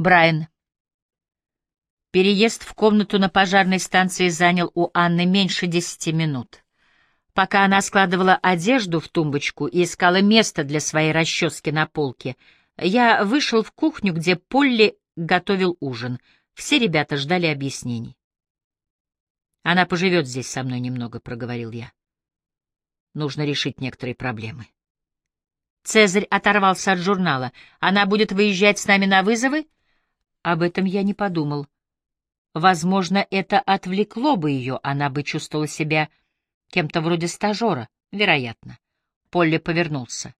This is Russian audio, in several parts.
Брайан. Переезд в комнату на пожарной станции занял у Анны меньше десяти минут. Пока она складывала одежду в тумбочку и искала место для своей расчески на полке, я вышел в кухню, где Полли готовил ужин. Все ребята ждали объяснений. «Она поживет здесь со мной немного», — проговорил я. «Нужно решить некоторые проблемы». Цезарь оторвался от журнала. «Она будет выезжать с нами на вызовы?» Об этом я не подумал. Возможно, это отвлекло бы ее, она бы чувствовала себя кем-то вроде стажера, вероятно. Полли повернулся.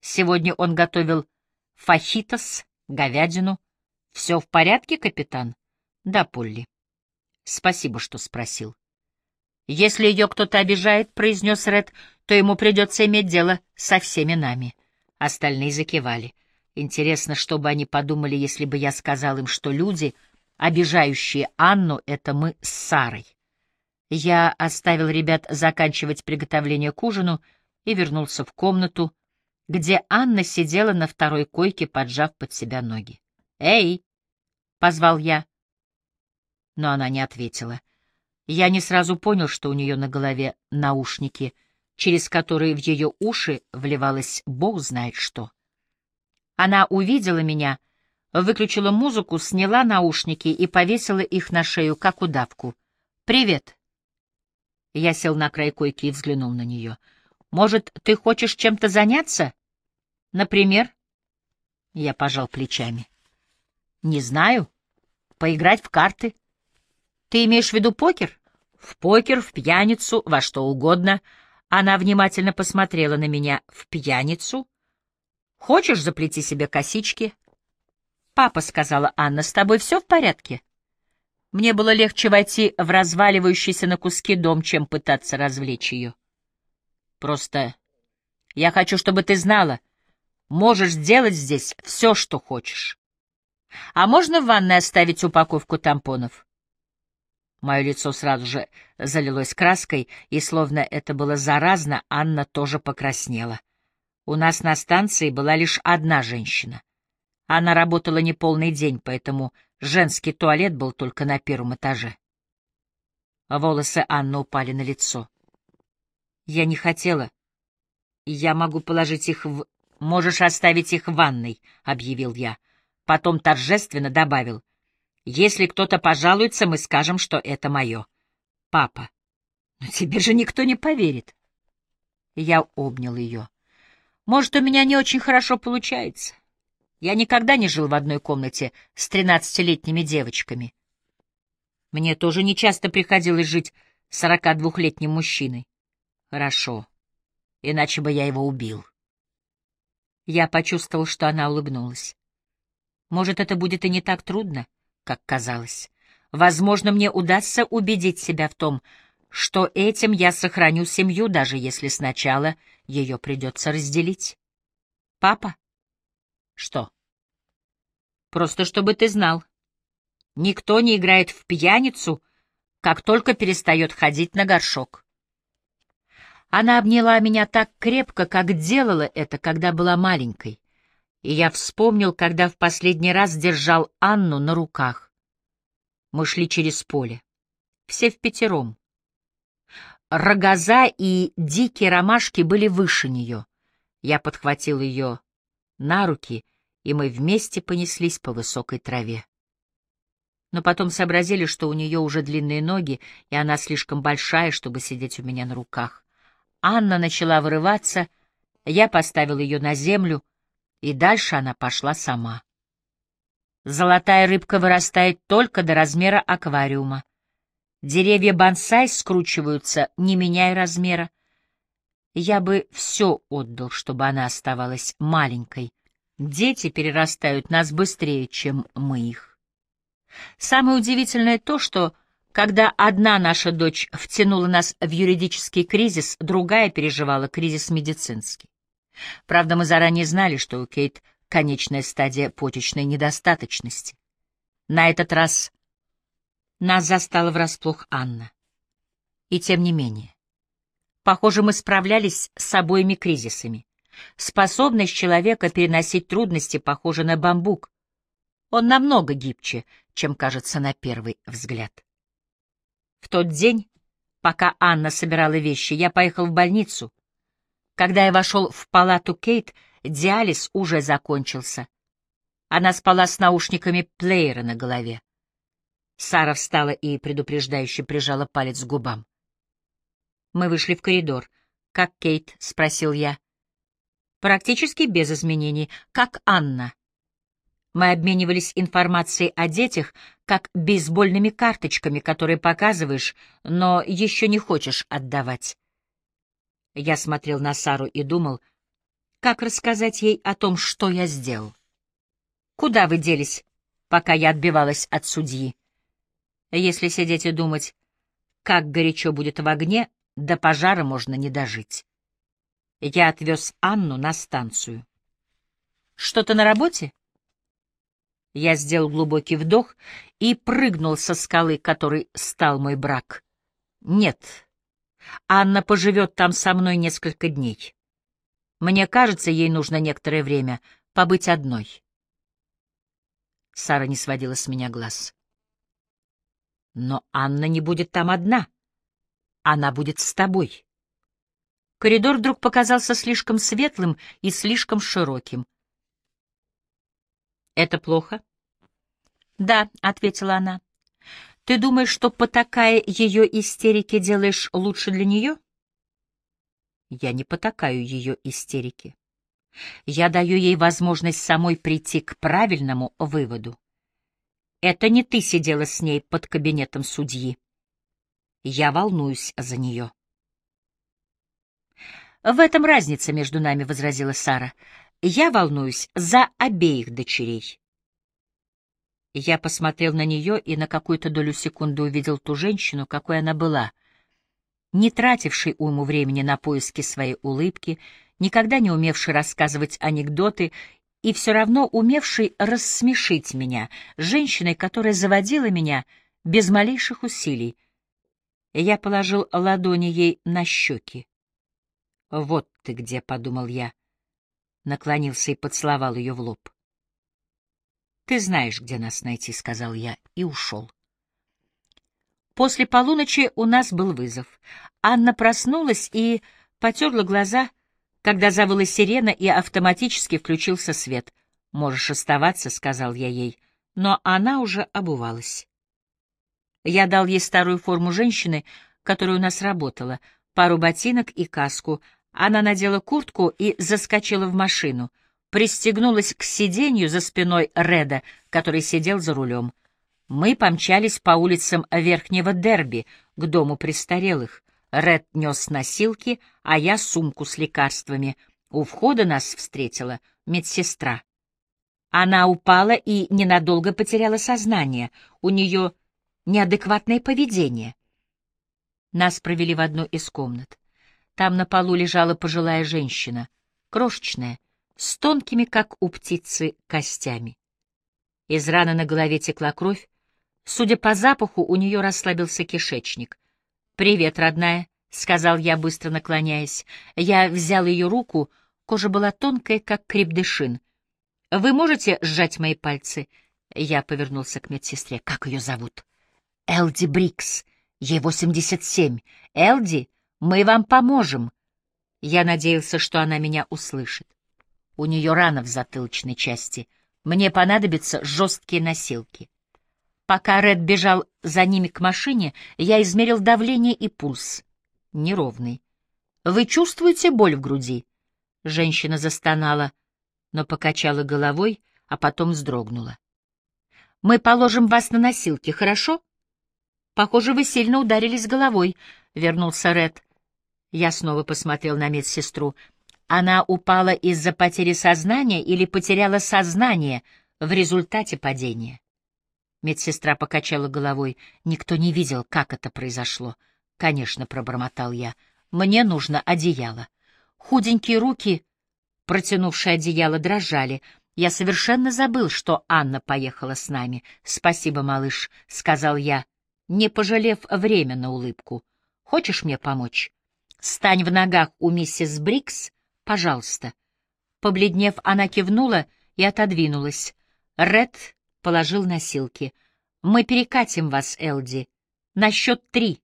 Сегодня он готовил фахитос, говядину. Все в порядке, капитан? Да, Полли. Спасибо, что спросил. Если ее кто-то обижает, — произнес Ред, — то ему придется иметь дело со всеми нами. Остальные закивали. Интересно, что бы они подумали, если бы я сказал им, что люди, обижающие Анну, — это мы с Сарой. Я оставил ребят заканчивать приготовление к ужину и вернулся в комнату, где Анна сидела на второй койке, поджав под себя ноги. «Эй!» — позвал я. Но она не ответила. Я не сразу понял, что у нее на голове наушники, через которые в ее уши вливалось бог знает что. Она увидела меня, выключила музыку, сняла наушники и повесила их на шею, как удавку. «Привет!» Я сел на край койки и взглянул на нее. «Может, ты хочешь чем-то заняться? Например?» Я пожал плечами. «Не знаю. Поиграть в карты. Ты имеешь в виду покер?» «В покер, в пьяницу, во что угодно». Она внимательно посмотрела на меня. «В пьяницу? Хочешь, заплети себе косички?» «Папа», — сказала Анна, — «с тобой все в порядке?» Мне было легче войти в разваливающийся на куски дом, чем пытаться развлечь ее. Просто я хочу, чтобы ты знала, можешь сделать здесь все, что хочешь. А можно в ванной оставить упаковку тампонов? Мое лицо сразу же залилось краской, и, словно это было заразно, Анна тоже покраснела. У нас на станции была лишь одна женщина. Она работала не полный день, поэтому Женский туалет был только на первом этаже. Волосы Анны упали на лицо. Я не хотела. Я могу положить их в... Можешь оставить их в ванной, — объявил я. Потом торжественно добавил. Если кто-то пожалуется, мы скажем, что это мое. Папа, но тебе же никто не поверит. Я обнял ее. Может, у меня не очень хорошо получается. Я никогда не жил в одной комнате с тринадцатилетними девочками. Мне тоже нечасто приходилось жить с сорока двухлетним мужчиной. Хорошо, иначе бы я его убил. Я почувствовал, что она улыбнулась. Может, это будет и не так трудно, как казалось. Возможно, мне удастся убедить себя в том, что этим я сохраню семью, даже если сначала ее придется разделить. Папа? Что? Просто чтобы ты знал. Никто не играет в пьяницу, как только перестает ходить на горшок. Она обняла меня так крепко, как делала это, когда была маленькой. И я вспомнил, когда в последний раз держал Анну на руках. Мы шли через поле. Все в пятером. Рогоза и дикие ромашки были выше нее. Я подхватил ее на руки, и мы вместе понеслись по высокой траве. Но потом сообразили, что у нее уже длинные ноги, и она слишком большая, чтобы сидеть у меня на руках. Анна начала вырываться, я поставил ее на землю, и дальше она пошла сама. Золотая рыбка вырастает только до размера аквариума. Деревья бонсай скручиваются, не меняя размера. Я бы все отдал, чтобы она оставалась маленькой. Дети перерастают нас быстрее, чем мы их. Самое удивительное то, что когда одна наша дочь втянула нас в юридический кризис, другая переживала кризис медицинский. Правда, мы заранее знали, что у Кейт конечная стадия почечной недостаточности. На этот раз нас застала врасплох Анна. И тем не менее. Похоже, мы справлялись с обоими кризисами. Способность человека переносить трудности похожа на бамбук. Он намного гибче, чем кажется на первый взгляд. В тот день, пока Анна собирала вещи, я поехал в больницу. Когда я вошел в палату Кейт, диализ уже закончился. Она спала с наушниками плеера на голове. Сара встала и предупреждающе прижала палец к губам. Мы вышли в коридор. «Как Кейт?» — спросил я. «Практически без изменений. Как Анна?» Мы обменивались информацией о детях, как бейсбольными карточками, которые показываешь, но еще не хочешь отдавать. Я смотрел на Сару и думал, как рассказать ей о том, что я сделал. Куда вы делись, пока я отбивалась от судьи? Если сидеть и думать, как горячо будет в огне, до пожара можно не дожить. Я отвез Анну на станцию. Что-то на работе? Я сделал глубокий вдох и прыгнул со скалы, которой стал мой брак. Нет, Анна поживет там со мной несколько дней. Мне кажется, ей нужно некоторое время побыть одной. Сара не сводила с меня глаз. Но Анна не будет там одна. Она будет с тобой. Коридор вдруг показался слишком светлым и слишком широким. «Это плохо?» «Да», — ответила она. «Ты думаешь, что потакая ее истерике делаешь лучше для нее?» «Я не потакаю ее истерике. Я даю ей возможность самой прийти к правильному выводу. Это не ты сидела с ней под кабинетом судьи. Я волнуюсь за нее». «В этом разница между нами», — возразила Сара. Я волнуюсь за обеих дочерей. Я посмотрел на нее и на какую-то долю секунды увидел ту женщину, какой она была, не тратившей уйму времени на поиски своей улыбки, никогда не умевшей рассказывать анекдоты и все равно умевшей рассмешить меня, женщиной, которая заводила меня без малейших усилий. Я положил ладони ей на щеки. «Вот ты где», — подумал я, — наклонился и поцеловал ее в лоб. «Ты знаешь, где нас найти», — сказал я, и ушел. После полуночи у нас был вызов. Анна проснулась и потерла глаза, когда завыла сирена и автоматически включился свет. «Можешь оставаться», — сказал я ей, но она уже обувалась. Я дал ей старую форму женщины, которая у нас работала, пару ботинок и каску — она надела куртку и заскочила в машину, пристегнулась к сиденью за спиной Реда, который сидел за рулем. Мы помчались по улицам Верхнего Дерби к дому престарелых. Ред нес носилки, а я сумку с лекарствами. У входа нас встретила медсестра. Она упала и ненадолго потеряла сознание. У нее неадекватное поведение. Нас провели в одну из комнат. Там на полу лежала пожилая женщина, крошечная, с тонкими, как у птицы, костями. Из раны на голове текла кровь. Судя по запаху, у нее расслабился кишечник. «Привет, родная», — сказал я, быстро наклоняясь. Я взял ее руку, кожа была тонкая, как крепдышин. «Вы можете сжать мои пальцы?» Я повернулся к медсестре. «Как ее зовут?» «Элди Брикс. Ей восемьдесят семь. Элди мы вам поможем. Я надеялся, что она меня услышит. У нее рана в затылочной части. Мне понадобятся жесткие носилки. Пока Ред бежал за ними к машине, я измерил давление и пульс. Неровный. «Вы чувствуете боль в груди?» Женщина застонала, но покачала головой, а потом вздрогнула. «Мы положим вас на носилки, хорошо?» «Похоже, вы сильно ударились головой», — вернулся Ред. Я снова посмотрел на медсестру. Она упала из-за потери сознания или потеряла сознание в результате падения? Медсестра покачала головой. Никто не видел, как это произошло. Конечно, пробормотал я. Мне нужно одеяло. Худенькие руки, протянувшие одеяло, дрожали. Я совершенно забыл, что Анна поехала с нами. Спасибо, малыш, сказал я, не пожалев время на улыбку. Хочешь мне помочь? «Стань в ногах у миссис Брикс, пожалуйста». Побледнев, она кивнула и отодвинулась. Ред положил носилки. «Мы перекатим вас, Элди. На счет три».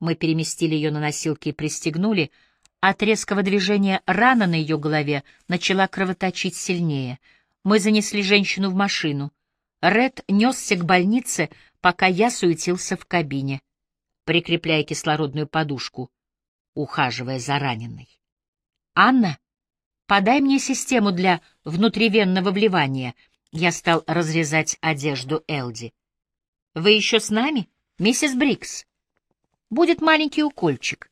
Мы переместили ее на носилки и пристегнули. От резкого движения рана на ее голове начала кровоточить сильнее. Мы занесли женщину в машину. Ред несся к больнице, пока я суетился в кабине, прикрепляя кислородную подушку, ухаживая за раненой. «Анна, подай мне систему для внутривенного вливания». Я стал разрезать одежду Элди. «Вы еще с нами, миссис Брикс?» Будет маленький укольчик.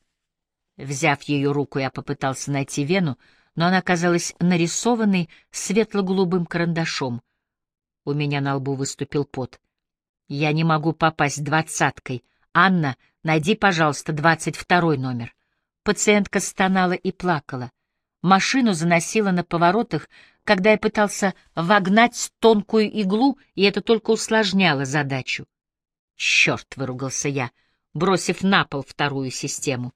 Взяв ее руку, я попытался найти вену, но она оказалась нарисованной светло-голубым карандашом. У меня на лбу выступил пот. Я не могу попасть двадцаткой. Анна, найди, пожалуйста, двадцать второй номер. Пациентка стонала и плакала. Машину заносила на поворотах, когда я пытался вогнать тонкую иглу, и это только усложняло задачу. «Черт!» — выругался я — бросив на пол вторую систему.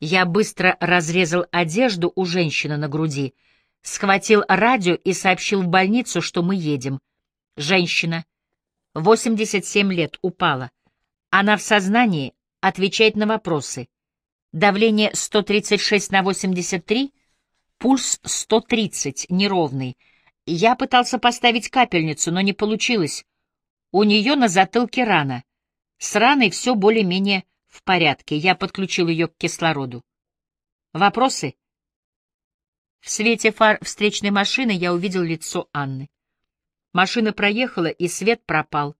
Я быстро разрезал одежду у женщины на груди, схватил радио и сообщил в больницу, что мы едем. Женщина, 87 лет, упала. Она в сознании, отвечает на вопросы. Давление 136 на 83, пульс 130, неровный. Я пытался поставить капельницу, но не получилось. У нее на затылке рана. С раной все более-менее в порядке. Я подключил ее к кислороду. Вопросы? В свете фар встречной машины я увидел лицо Анны. Машина проехала, и свет пропал.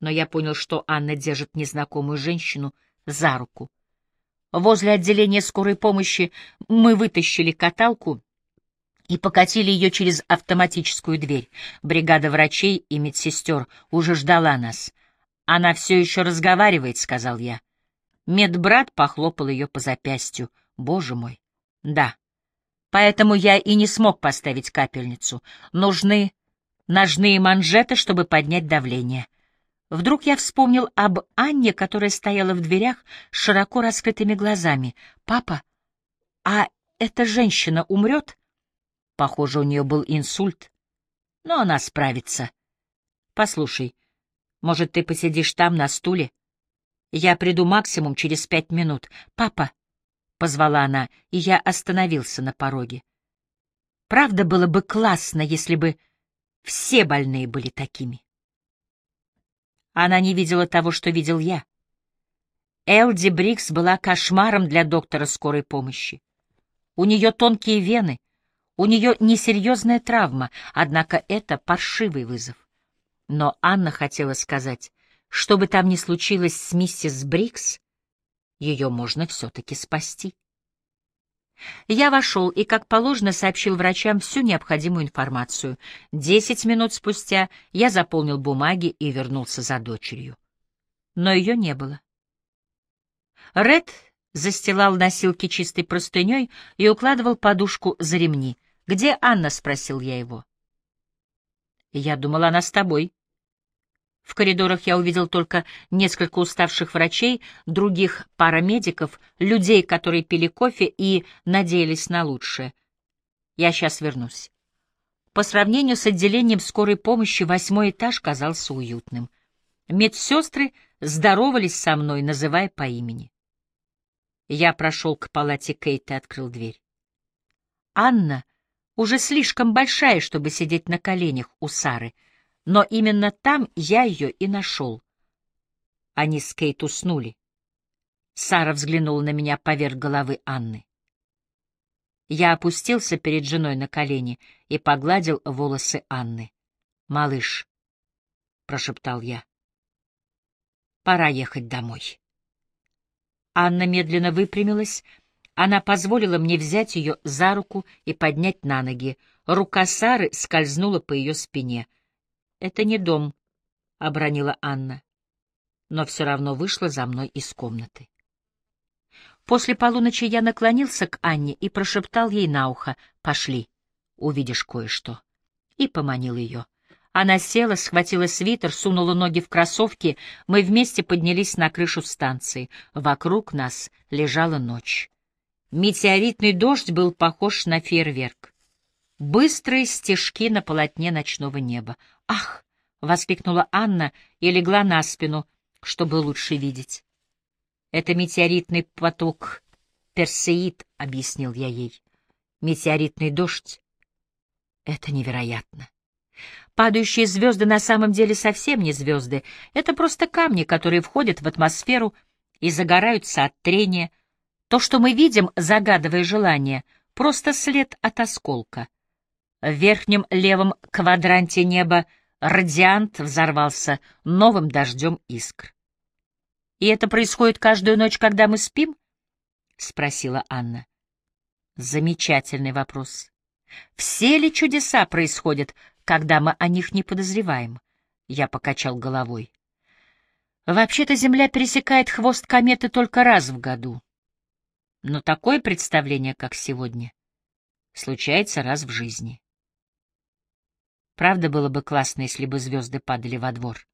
Но я понял, что Анна держит незнакомую женщину за руку. Возле отделения скорой помощи мы вытащили каталку и покатили ее через автоматическую дверь. Бригада врачей и медсестер уже ждала нас. «Она все еще разговаривает», — сказал я. Медбрат похлопал ее по запястью. «Боже мой!» «Да. Поэтому я и не смог поставить капельницу. Нужны ножные манжеты, чтобы поднять давление». Вдруг я вспомнил об Анне, которая стояла в дверях с широко раскрытыми глазами. «Папа, а эта женщина умрет?» Похоже, у нее был инсульт. Но она справится. «Послушай, может, ты посидишь там, на стуле? Я приду максимум через пять минут. Папа, — позвала она, и я остановился на пороге. Правда, было бы классно, если бы все больные были такими. Она не видела того, что видел я. Элди Брикс была кошмаром для доктора скорой помощи. У нее тонкие вены, у нее несерьезная травма, однако это паршивый вызов. Но Анна хотела сказать, что бы там ни случилось с миссис Брикс, ее можно все-таки спасти. Я вошел и, как положено, сообщил врачам всю необходимую информацию. Десять минут спустя я заполнил бумаги и вернулся за дочерью. Но ее не было. Ред застилал носилки чистой простыней и укладывал подушку за ремни. «Где Анна?» — спросил я его. Я думала, она с тобой. В коридорах я увидел только несколько уставших врачей, других парамедиков, людей, которые пили кофе и надеялись на лучшее. Я сейчас вернусь. По сравнению с отделением скорой помощи восьмой этаж казался уютным. Медсестры здоровались со мной, называя по имени. Я прошел к палате Кейт и открыл дверь. Анна уже слишком большая, чтобы сидеть на коленях у Сары, но именно там я ее и нашел. Они с Кейт уснули. Сара взглянула на меня поверх головы Анны. Я опустился перед женой на колени и погладил волосы Анны. «Малыш», — прошептал я, — «пора ехать домой». Анна медленно выпрямилась, — она позволила мне взять ее за руку и поднять на ноги. Рука Сары скользнула по ее спине. «Это не дом», — обронила Анна, но все равно вышла за мной из комнаты. После полуночи я наклонился к Анне и прошептал ей на ухо «Пошли, увидишь кое-что», и поманил ее. Она села, схватила свитер, сунула ноги в кроссовки, мы вместе поднялись на крышу станции. Вокруг нас лежала ночь. Метеоритный дождь был похож на фейерверк. Быстрые стежки на полотне ночного неба. «Ах!» — воскликнула Анна и легла на спину, чтобы лучше видеть. «Это метеоритный поток Персеид», — объяснил я ей. «Метеоритный дождь. Это невероятно. Падающие звезды на самом деле совсем не звезды. Это просто камни, которые входят в атмосферу и загораются от трения. То, что мы видим, загадывая желание, просто след от осколка. В верхнем левом квадранте неба радиант взорвался новым дождем искр. «И это происходит каждую ночь, когда мы спим?» — спросила Анна. Замечательный вопрос. Все ли чудеса происходят, когда мы о них не подозреваем? Я покачал головой. Вообще-то Земля пересекает хвост кометы только раз в году. Но такое представление, как сегодня, случается раз в жизни. Правда, было бы классно, если бы звезды падали во двор.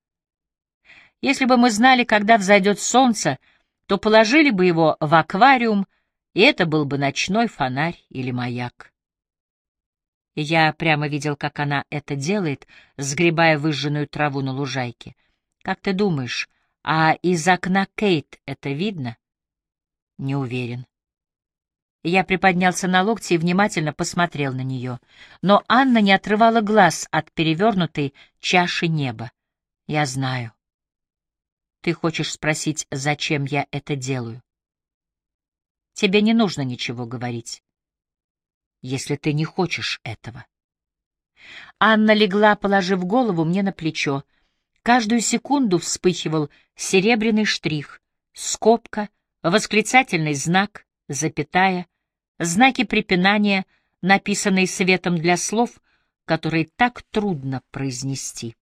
Если бы мы знали, когда взойдет солнце, то положили бы его в аквариум, и это был бы ночной фонарь или маяк. Я прямо видел, как она это делает, сгребая выжженную траву на лужайке. Как ты думаешь, а из окна Кейт это видно? Не уверен. Я приподнялся на локти и внимательно посмотрел на нее, но Анна не отрывала глаз от перевернутой чаши неба. Я знаю. Ты хочешь спросить, зачем я это делаю? Тебе не нужно ничего говорить, если ты не хочешь этого. Анна легла, положив голову мне на плечо. Каждую секунду вспыхивал серебряный штрих, скобка, восклицательный знак, запятая, знаки препинания, написанные светом для слов, которые так трудно произнести.